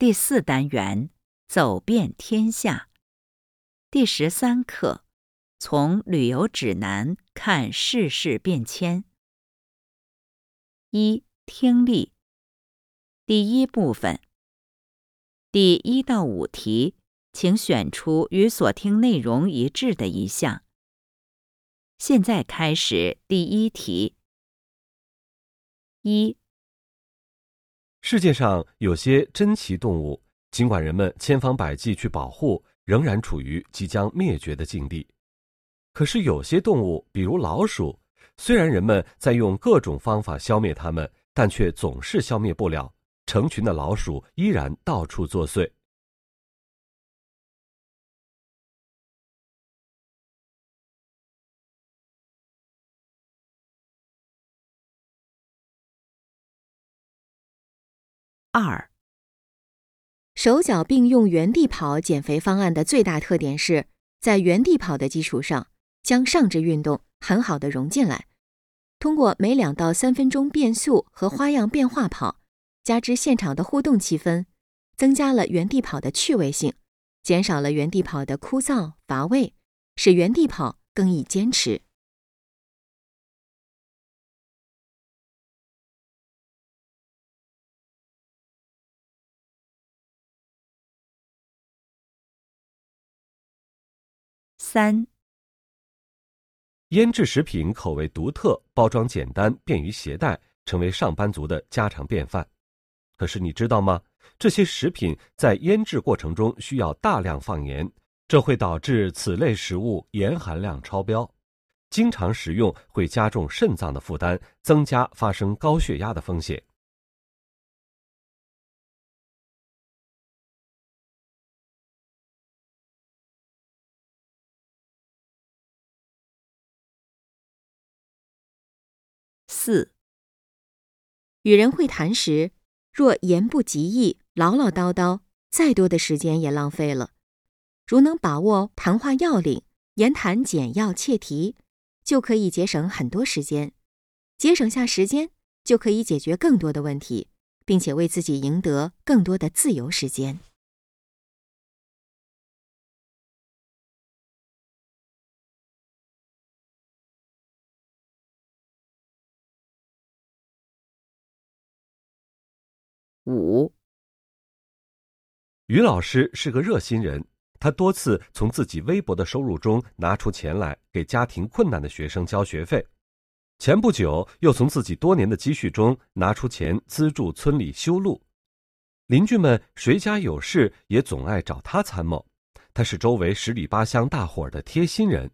第四单元走遍天下，第十三课从旅游指南看世事变迁。一、听力。第一部分，第一到五题，请选出与所听内容一致的一项。现在开始第一题。一。世界上有些珍奇动物，尽管人们千方百计去保护，仍然处于即将灭绝的境地。可是有些动物，比如老鼠，虽然人们在用各种方法消灭它们，但却总是消灭不了，成群的老鼠依然到处作祟。二，手脚并用原地跑减肥方案的最大特点是在原地跑的基础上，将上肢运动很好的融进来。通过每两到三分钟变速和花样变化跑，加之现场的互动气氛，增加了原地跑的趣味性，减少了原地跑的枯燥乏味，使原地跑更易坚持。三，腌制食品口味独特，包装简单，便于携带，成为上班族的家常便饭。可是你知道吗？这些食品在腌制过程中需要大量放盐，这会导致此类食物盐含量超标。经常食用会加重肾脏的负担，增加发生高血压的风险。四，与人会谈时，若言不及义、唠唠叨叨，再多的时间也浪费了。如能把握谈话要领，言谈简要切题，就可以节省很多时间。节省下时间，就可以解决更多的问题，并且为自己赢得更多的自由时间。五，于老师是个热心人，他多次从自己微薄的收入中拿出钱来给家庭困难的学生交学费，前不久又从自己多年的积蓄中拿出钱资助村里修路，邻居们谁家有事也总爱找他参谋，他是周围十里八乡大伙儿的贴心人。